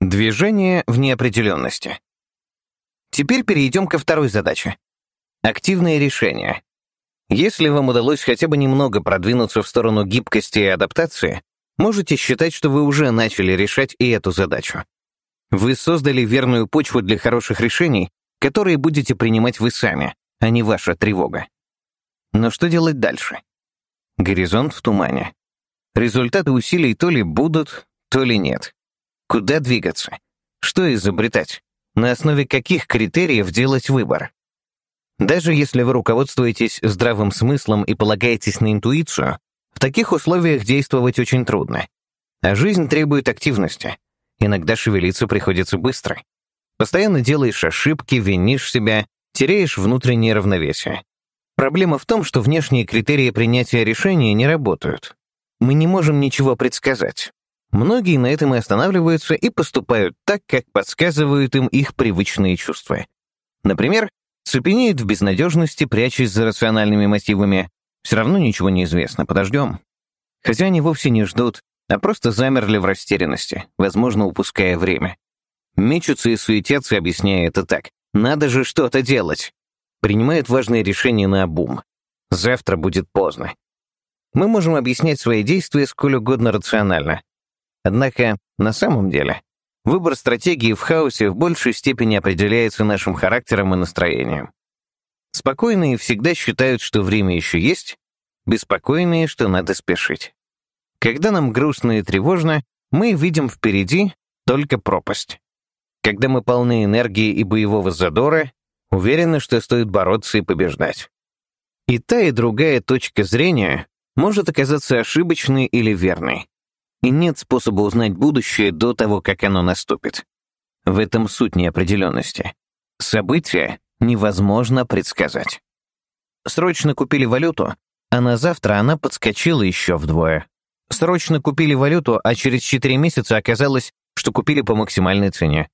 Движение в неопределенности. Теперь перейдем ко второй задаче. Активное решение. Если вам удалось хотя бы немного продвинуться в сторону гибкости и адаптации, можете считать, что вы уже начали решать и эту задачу. Вы создали верную почву для хороших решений, которые будете принимать вы сами, а не ваша тревога. Но что делать дальше? Горизонт в тумане. Результаты усилий то ли будут, то ли нет. Куда двигаться? Что изобретать? На основе каких критериев делать выбор? Даже если вы руководствуетесь здравым смыслом и полагаетесь на интуицию, в таких условиях действовать очень трудно. А жизнь требует активности. Иногда шевелиться приходится быстро. Постоянно делаешь ошибки, винишь себя, теряешь внутреннее равновесие. Проблема в том, что внешние критерии принятия решения не работают. Мы не можем ничего предсказать. Многие на этом и останавливаются и поступают так, как подсказывают им их привычные чувства. Например, цепенеют в безнадежности, прячась за рациональными мотивами. Все равно ничего не известно, подождем. Хотя они вовсе не ждут, а просто замерли в растерянности, возможно, упуская время. Мечутся и суетятся, объясняя это так. Надо же что-то делать. Принимают важные решения на обум. Завтра будет поздно. Мы можем объяснять свои действия сколь угодно рационально, Однако, на самом деле, выбор стратегии в хаосе в большей степени определяется нашим характером и настроением. Спокойные всегда считают, что время еще есть, беспокойные, что надо спешить. Когда нам грустно и тревожно, мы видим впереди только пропасть. Когда мы полны энергии и боевого задора, уверены, что стоит бороться и побеждать. И та, и другая точка зрения может оказаться ошибочной или верной и нет способа узнать будущее до того, как оно наступит. В этом суть неопределенности. События невозможно предсказать. Срочно купили валюту, а на завтра она подскочила еще вдвое. Срочно купили валюту, а через 4 месяца оказалось, что купили по максимальной цене.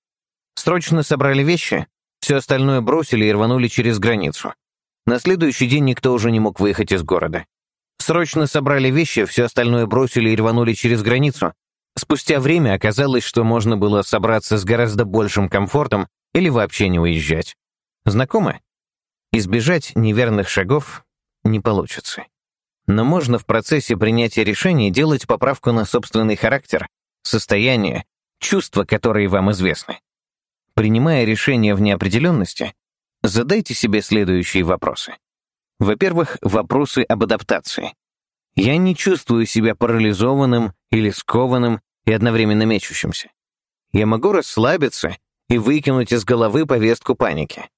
Срочно собрали вещи, все остальное бросили и рванули через границу. На следующий день никто уже не мог выехать из города. Срочно собрали вещи, все остальное бросили и рванули через границу. Спустя время оказалось, что можно было собраться с гораздо большим комфортом или вообще не уезжать. Знакомы? Избежать неверных шагов не получится. Но можно в процессе принятия решений делать поправку на собственный характер, состояние, чувства, которые вам известны. Принимая решение в неопределенности, задайте себе следующие вопросы. Во-первых, вопросы об адаптации. Я не чувствую себя парализованным или скованным и одновременно мечущимся. Я могу расслабиться и выкинуть из головы повестку паники.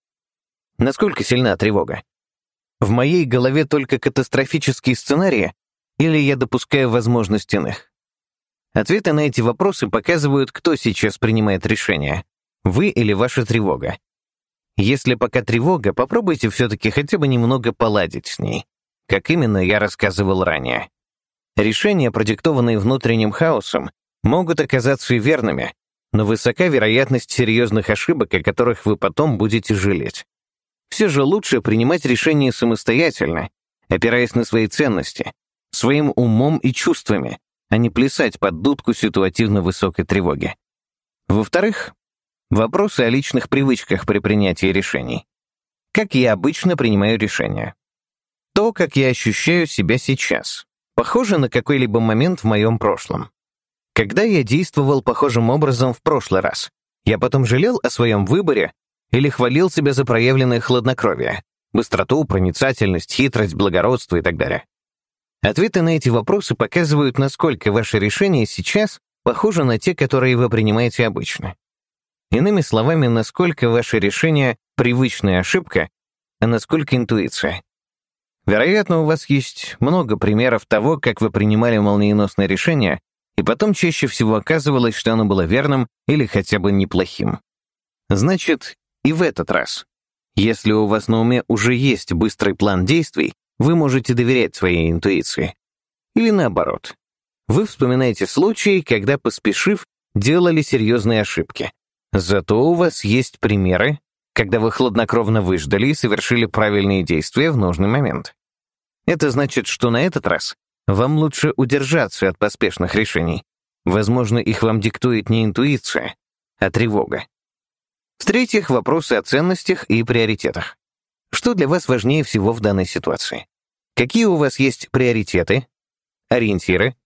Насколько сильна тревога? В моей голове только катастрофические сценарии или я допускаю возможность иных? Ответы на эти вопросы показывают, кто сейчас принимает решение, вы или ваша тревога. Если пока тревога, попробуйте все-таки хотя бы немного поладить с ней. Как именно, я рассказывал ранее. Решения, продиктованные внутренним хаосом, могут оказаться и верными, но высока вероятность серьезных ошибок, о которых вы потом будете жалеть. Все же лучше принимать решения самостоятельно, опираясь на свои ценности, своим умом и чувствами, а не плясать под дудку ситуативно высокой тревоги. Во-вторых, Вопросы о личных привычках при принятии решений. Как я обычно принимаю решения. То, как я ощущаю себя сейчас, похоже на какой-либо момент в моем прошлом. Когда я действовал похожим образом в прошлый раз, я потом жалел о своем выборе или хвалил себя за проявленное хладнокровие, быстроту, проницательность, хитрость, благородство и так далее. Ответы на эти вопросы показывают, насколько ваши решения сейчас похожи на те, которые вы принимаете обычно. Иными словами, насколько ваше решение — привычная ошибка, а насколько интуиция. Вероятно, у вас есть много примеров того, как вы принимали молниеносное решение, и потом чаще всего оказывалось, что оно было верным или хотя бы неплохим. Значит, и в этот раз. Если у вас на уме уже есть быстрый план действий, вы можете доверять своей интуиции. Или наоборот. Вы вспоминаете случаи, когда, поспешив, делали серьезные ошибки, Зато у вас есть примеры, когда вы хладнокровно выждали и совершили правильные действия в нужный момент. Это значит, что на этот раз вам лучше удержаться от поспешных решений. Возможно, их вам диктует не интуиция, а тревога. В-третьих, вопросы о ценностях и приоритетах. Что для вас важнее всего в данной ситуации? Какие у вас есть приоритеты, ориентиры?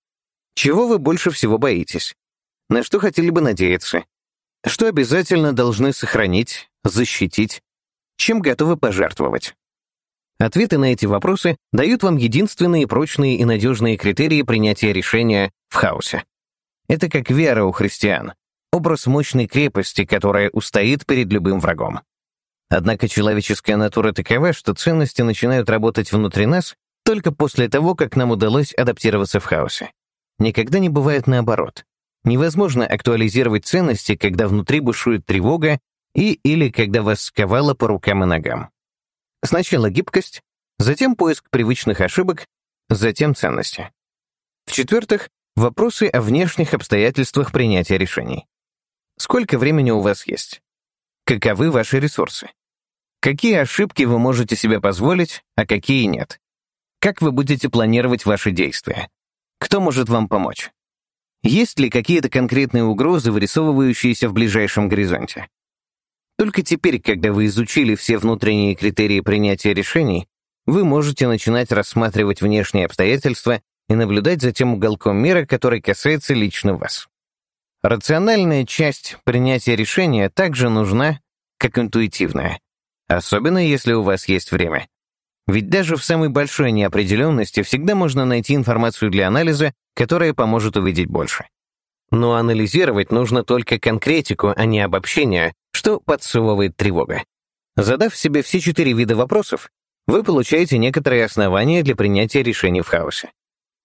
Чего вы больше всего боитесь? На что хотели бы надеяться? Что обязательно должны сохранить, защитить? Чем готовы пожертвовать? Ответы на эти вопросы дают вам единственные прочные и надежные критерии принятия решения в хаосе. Это как вера у христиан, образ мощной крепости, которая устоит перед любым врагом. Однако человеческая натура такова, что ценности начинают работать внутри нас только после того, как нам удалось адаптироваться в хаосе. Никогда не бывает наоборот. Невозможно актуализировать ценности, когда внутри бушует тревога и или когда вас сковало по рукам и ногам. Сначала гибкость, затем поиск привычных ошибок, затем ценности. В-четвертых, вопросы о внешних обстоятельствах принятия решений. Сколько времени у вас есть? Каковы ваши ресурсы? Какие ошибки вы можете себе позволить, а какие нет? Как вы будете планировать ваши действия? Кто может вам помочь? Есть ли какие-то конкретные угрозы, вырисовывающиеся в ближайшем горизонте? Только теперь, когда вы изучили все внутренние критерии принятия решений, вы можете начинать рассматривать внешние обстоятельства и наблюдать за тем уголком мира, который касается лично вас. Рациональная часть принятия решения также нужна, как интуитивная, особенно если у вас есть время. Ведь даже в самой большой неопределенности всегда можно найти информацию для анализа, которая поможет увидеть больше. Но анализировать нужно только конкретику, а не обобщение, что подсовывает тревога. Задав себе все четыре вида вопросов, вы получаете некоторые основания для принятия решений в хаосе.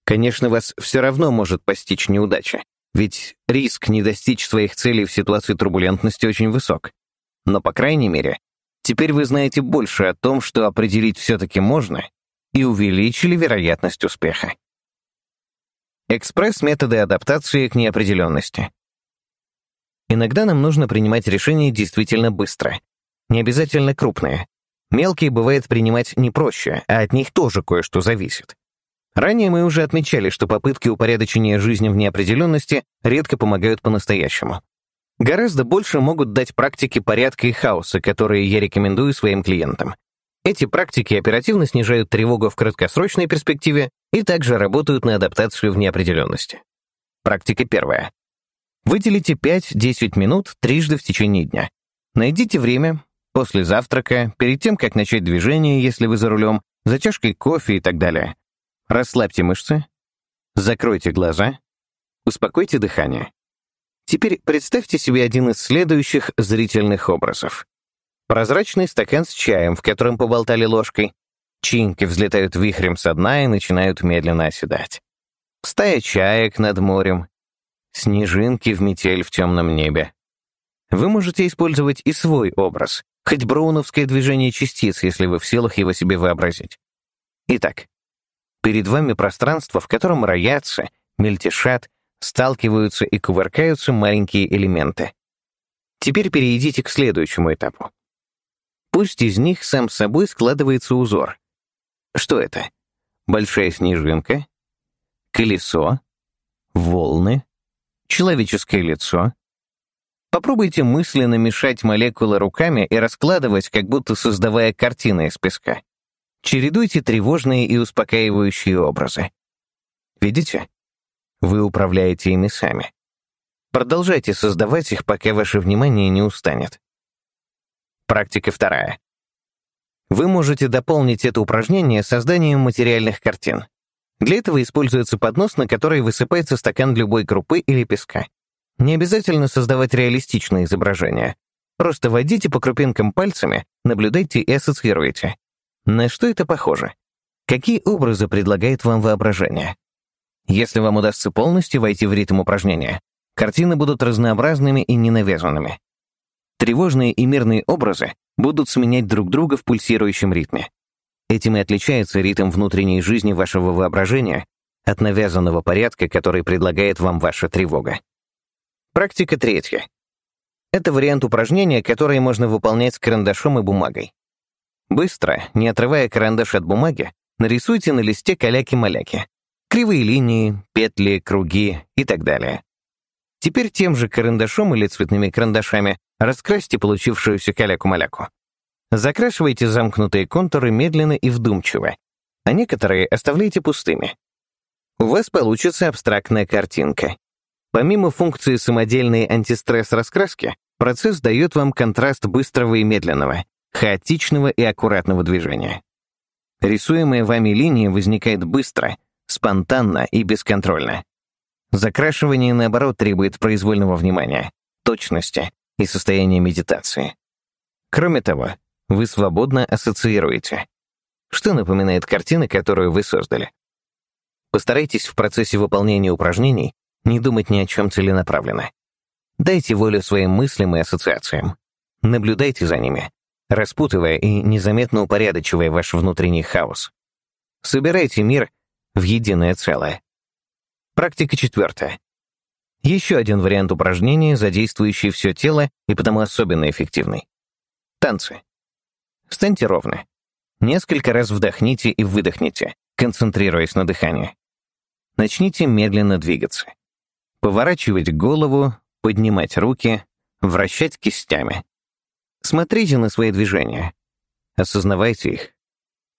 Конечно, вас все равно может постичь неудача, ведь риск не достичь своих целей в ситуации турбулентности очень высок. Но, по крайней мере, Теперь вы знаете больше о том, что определить все-таки можно, и увеличили вероятность успеха. Экспресс-методы адаптации к неопределенности. Иногда нам нужно принимать решения действительно быстро, не обязательно крупные. Мелкие бывает принимать не проще, а от них тоже кое-что зависит. Ранее мы уже отмечали, что попытки упорядочения жизни в неопределенности редко помогают по-настоящему. Гораздо больше могут дать практики порядка и хаоса, которые я рекомендую своим клиентам. Эти практики оперативно снижают тревогу в краткосрочной перспективе и также работают на адаптацию в неопределенности. Практика первая. Выделите 5-10 минут трижды в течение дня. Найдите время, после завтрака, перед тем, как начать движение, если вы за рулем, за чашкой кофе и так далее. Расслабьте мышцы, закройте глаза, успокойте дыхание. Теперь представьте себе один из следующих зрительных образов. Прозрачный стакан с чаем, в котором поболтали ложкой. Чинки взлетают вихрем со дна и начинают медленно оседать. Стая чаек над морем. Снежинки в метель в темном небе. Вы можете использовать и свой образ, хоть броуновское движение частиц, если вы в силах его себе вообразить. Итак, перед вами пространство, в котором роятся, мельтешат, сталкиваются и кувыркаются маленькие элементы. Теперь перейдите к следующему этапу. Пусть из них сам собой складывается узор. Что это? Большая снежинка? Колесо? Волны? Человеческое лицо? Попробуйте мысленно мешать молекулы руками и раскладывать, как будто создавая картины из песка. Чередуйте тревожные и успокаивающие образы. Видите? Вы управляете ими сами. Продолжайте создавать их, пока ваше внимание не устанет. Практика вторая. Вы можете дополнить это упражнение созданием материальных картин. Для этого используется поднос, на который высыпается стакан любой крупы или песка. Не обязательно создавать реалистичные изображения. Просто водите по крупинкам пальцами, наблюдайте и ассоциируйте. На что это похоже? Какие образы предлагает вам воображение? Если вам удастся полностью войти в ритм упражнения, картины будут разнообразными и ненавязанными. Тревожные и мирные образы будут сменять друг друга в пульсирующем ритме. Этим и отличается ритм внутренней жизни вашего воображения от навязанного порядка, который предлагает вам ваша тревога. Практика третья. Это вариант упражнения, которое можно выполнять с карандашом и бумагой. Быстро, не отрывая карандаш от бумаги, нарисуйте на листе каляки-маляки. Кривые линии, петли, круги и так далее. Теперь тем же карандашом или цветными карандашами раскрасьте получившуюся каляку-маляку. Закрашивайте замкнутые контуры медленно и вдумчиво, а некоторые оставляйте пустыми. У вас получится абстрактная картинка. Помимо функции самодельной антистресс-раскраски, процесс дает вам контраст быстрого и медленного, хаотичного и аккуратного движения. Рисуемая вами линия возникает быстро, спонтанно и бесконтрольно. Закрашивание, наоборот, требует произвольного внимания, точности и состояния медитации. Кроме того, вы свободно ассоциируете. Что напоминает картина, которую вы создали? Постарайтесь в процессе выполнения упражнений не думать ни о чем целенаправленно. Дайте волю своим мыслям и ассоциациям. Наблюдайте за ними, распутывая и незаметно упорядочивая ваш внутренний хаос. Собирайте мир в единое целое. Практика четвертая. Еще один вариант упражнения, задействующий все тело и потому особенно эффективный. Танцы. Встаньте ровно. Несколько раз вдохните и выдохните, концентрируясь на дыхании. Начните медленно двигаться. Поворачивать голову, поднимать руки, вращать кистями. Смотрите на свои движения. Осознавайте их.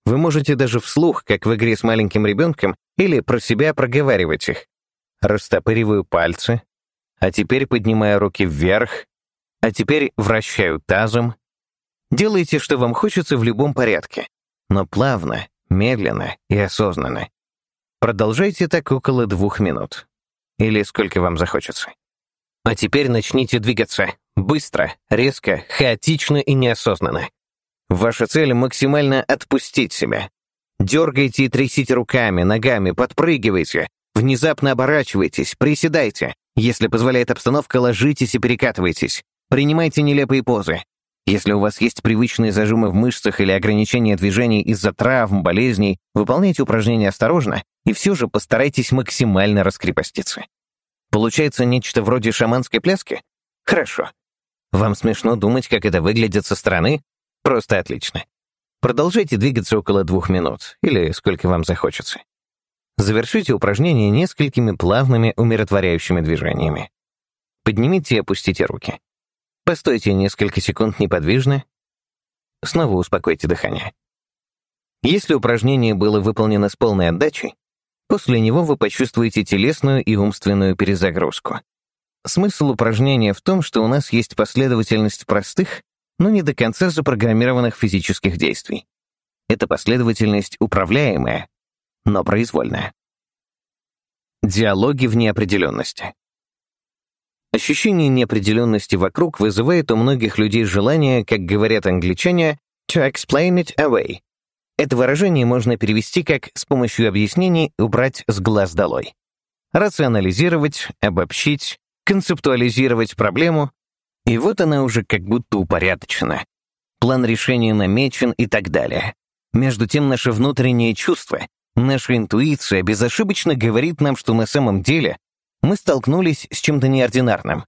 Вы можете даже вслух, как в игре с маленьким ребенком, или про себя проговаривать их. Растопыриваю пальцы, а теперь поднимаю руки вверх, а теперь вращаю тазом. Делайте, что вам хочется в любом порядке, но плавно, медленно и осознанно. Продолжайте так около двух минут. Или сколько вам захочется. А теперь начните двигаться. Быстро, резко, хаотично и неосознанно. Ваша цель — максимально отпустить себя. Дергайте и трясите руками, ногами, подпрыгивайте. Внезапно оборачивайтесь, приседайте. Если позволяет обстановка, ложитесь и перекатывайтесь. Принимайте нелепые позы. Если у вас есть привычные зажимы в мышцах или ограничения движений из-за травм, болезней, выполняйте упражнения осторожно и все же постарайтесь максимально раскрепоститься. Получается нечто вроде шаманской пляски? Хорошо. Вам смешно думать, как это выглядит со стороны? Просто отлично. Продолжайте двигаться около двух минут, или сколько вам захочется. Завершите упражнение несколькими плавными умиротворяющими движениями. Поднимите и опустите руки. Постойте несколько секунд неподвижно. Снова успокойте дыхание. Если упражнение было выполнено с полной отдачей, После него вы почувствуете телесную и умственную перезагрузку. Смысл упражнения в том, что у нас есть последовательность простых, но не до конца запрограммированных физических действий. Эта последовательность управляемая, но произвольная. Диалоги в неопределенности. Ощущение неопределенности вокруг вызывает у многих людей желание, как говорят англичане, to explain it away, это выражение можно перевести как «с помощью объяснений убрать с глаз долой». Рационализировать, обобщить, концептуализировать проблему, и вот она уже как будто упорядочена. План решения намечен и так далее. Между тем, наше внутреннее чувство, наша интуиция безошибочно говорит нам, что на самом деле мы столкнулись с чем-то неординарным,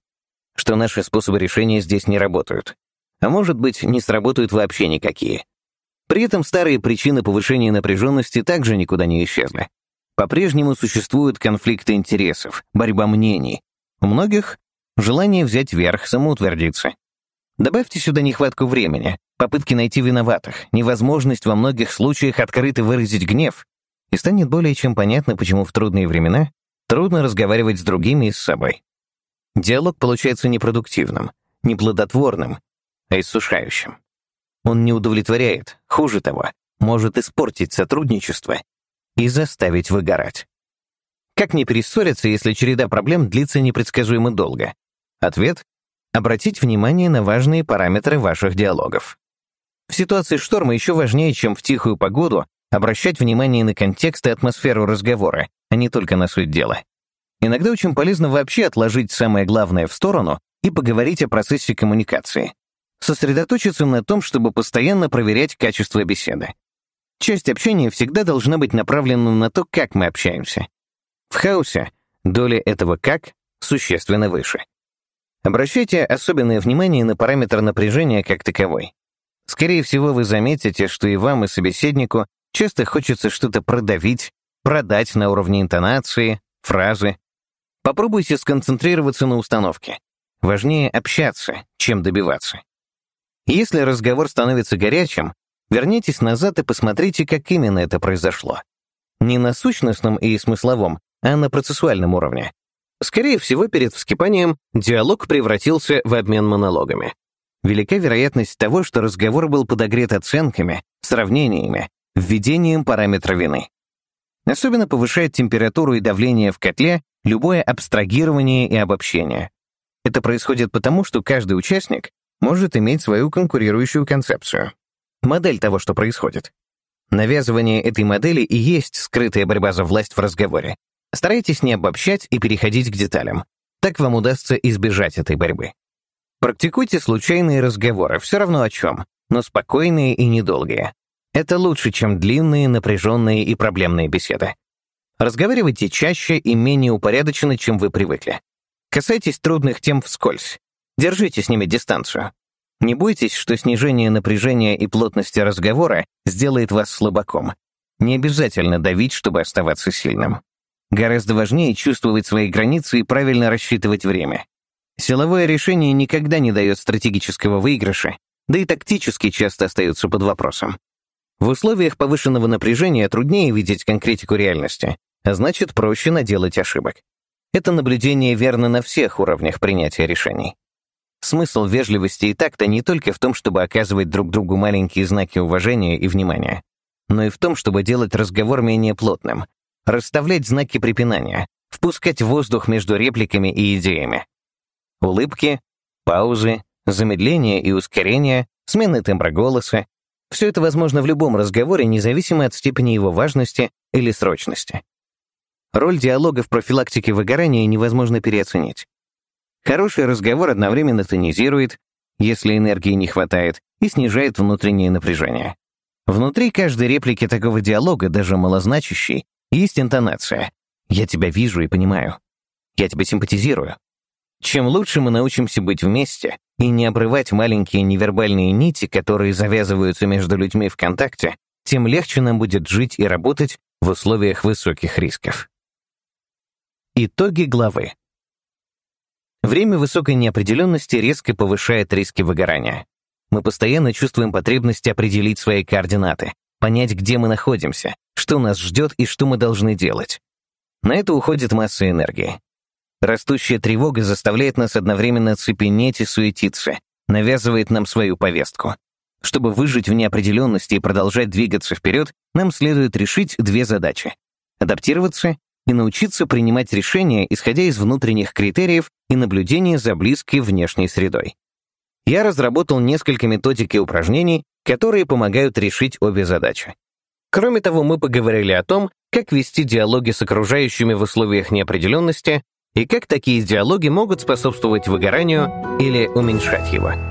что наши способы решения здесь не работают. А может быть, не сработают вообще никакие. При этом старые причины повышения напряженности также никуда не исчезли. По-прежнему существуют конфликты интересов, борьба мнений. У многих — желание взять верх, самоутвердиться. Добавьте сюда нехватку времени, попытки найти виноватых, невозможность во многих случаях открыто выразить гнев, и станет более чем понятно, почему в трудные времена трудно разговаривать с другими и с собой. Диалог получается непродуктивным, неплодотворным, а иссушающим. Он не удовлетворяет, хуже того, может испортить сотрудничество и заставить выгорать. Как не перессориться, если череда проблем длится непредсказуемо долго? Ответ — обратить внимание на важные параметры ваших диалогов. В ситуации шторма еще важнее, чем в тихую погоду, обращать внимание на контекст и атмосферу разговора, а не только на суть дела. Иногда очень полезно вообще отложить самое главное в сторону и поговорить о процессе коммуникации сосредоточиться на том, чтобы постоянно проверять качество беседы. Часть общения всегда должна быть направлена на то, как мы общаемся. В хаосе доля этого «как» существенно выше. Обращайте особенное внимание на параметр напряжения как таковой. Скорее всего, вы заметите, что и вам, и собеседнику часто хочется что-то продавить, продать на уровне интонации, фразы. Попробуйте сконцентрироваться на установке. Важнее общаться, чем добиваться. Если разговор становится горячим, вернитесь назад и посмотрите, как именно это произошло. Не на сущностном и смысловом, а на процессуальном уровне. Скорее всего, перед вскипанием диалог превратился в обмен монологами. Велика вероятность того, что разговор был подогрет оценками, сравнениями, введением параметра вины. Особенно повышает температуру и давление в котле любое абстрагирование и обобщение. Это происходит потому, что каждый участник может иметь свою конкурирующую концепцию. Модель того, что происходит. Навязывание этой модели и есть скрытая борьба за власть в разговоре. Старайтесь не обобщать и переходить к деталям. Так вам удастся избежать этой борьбы. Практикуйте случайные разговоры, все равно о чем, но спокойные и недолгие. Это лучше, чем длинные, напряженные и проблемные беседы. Разговаривайте чаще и менее упорядоченно, чем вы привыкли. Касайтесь трудных тем вскользь. Держите с ними дистанцию. Не бойтесь, что снижение напряжения и плотности разговора сделает вас слабаком. Не обязательно давить, чтобы оставаться сильным. Гораздо важнее чувствовать свои границы и правильно рассчитывать время. Силовое решение никогда не дает стратегического выигрыша, да и тактически часто остается под вопросом. В условиях повышенного напряжения труднее видеть конкретику реальности, а значит, проще наделать ошибок. Это наблюдение верно на всех уровнях принятия решений. Смысл вежливости и такта не только в том, чтобы оказывать друг другу маленькие знаки уважения и внимания, но и в том, чтобы делать разговор менее плотным, расставлять знаки препинания, впускать воздух между репликами и идеями. Улыбки, паузы, замедление и ускорение, смены тембра голоса — все это возможно в любом разговоре, независимо от степени его важности или срочности. Роль диалога в профилактике выгорания невозможно переоценить. Хороший разговор одновременно тонизирует, если энергии не хватает, и снижает внутреннее напряжение. Внутри каждой реплики такого диалога, даже малозначащей, есть интонация. «Я тебя вижу и понимаю. Я тебя симпатизирую. Чем лучше мы научимся быть вместе и не обрывать маленькие невербальные нити, которые завязываются между людьми в контакте, тем легче нам будет жить и работать в условиях высоких рисков. Итоги главы. Время высокой неопределенности резко повышает риски выгорания. Мы постоянно чувствуем потребность определить свои координаты, понять, где мы находимся, что нас ждет и что мы должны делать. На это уходит масса энергии. Растущая тревога заставляет нас одновременно цепенеть и суетиться, навязывает нам свою повестку. Чтобы выжить в неопределенности и продолжать двигаться вперед, нам следует решить две задачи — адаптироваться и научиться принимать решения, исходя из внутренних критериев и наблюдения за близкой внешней средой. Я разработал несколько методик и упражнений, которые помогают решить обе задачи. Кроме того, мы поговорили о том, как вести диалоги с окружающими в условиях неопределенности и как такие диалоги могут способствовать выгоранию или уменьшать его.